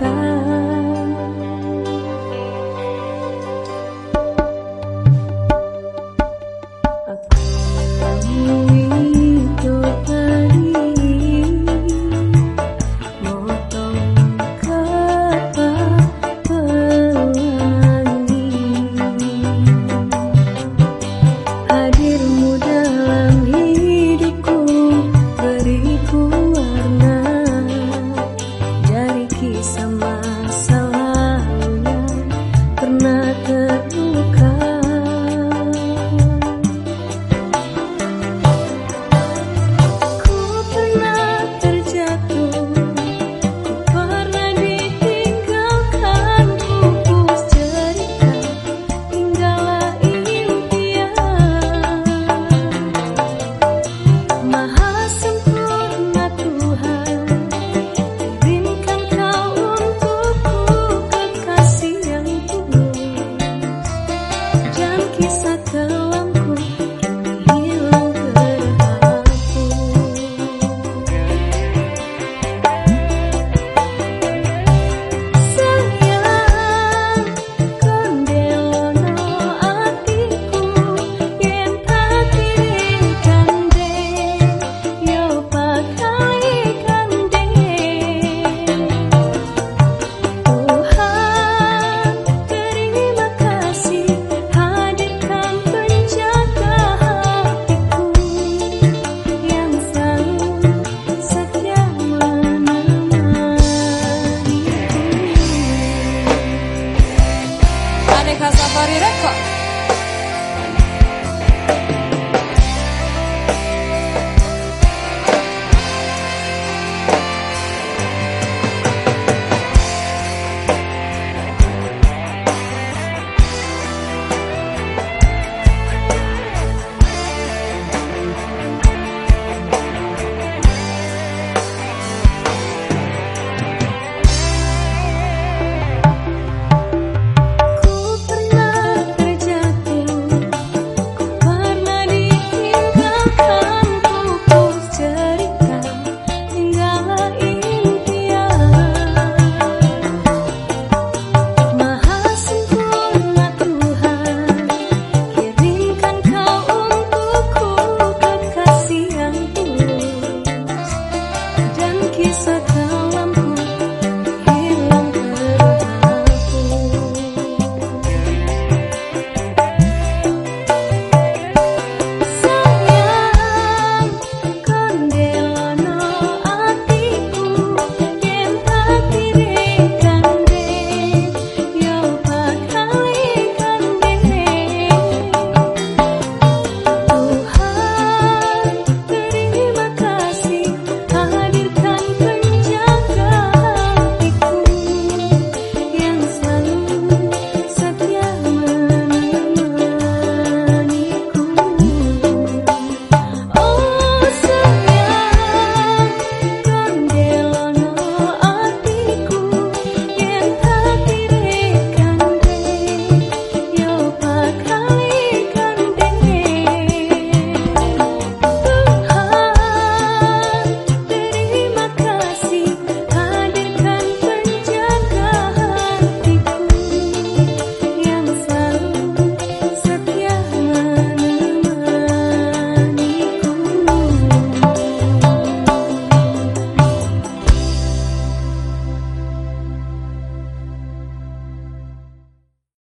的 Kazawari Record.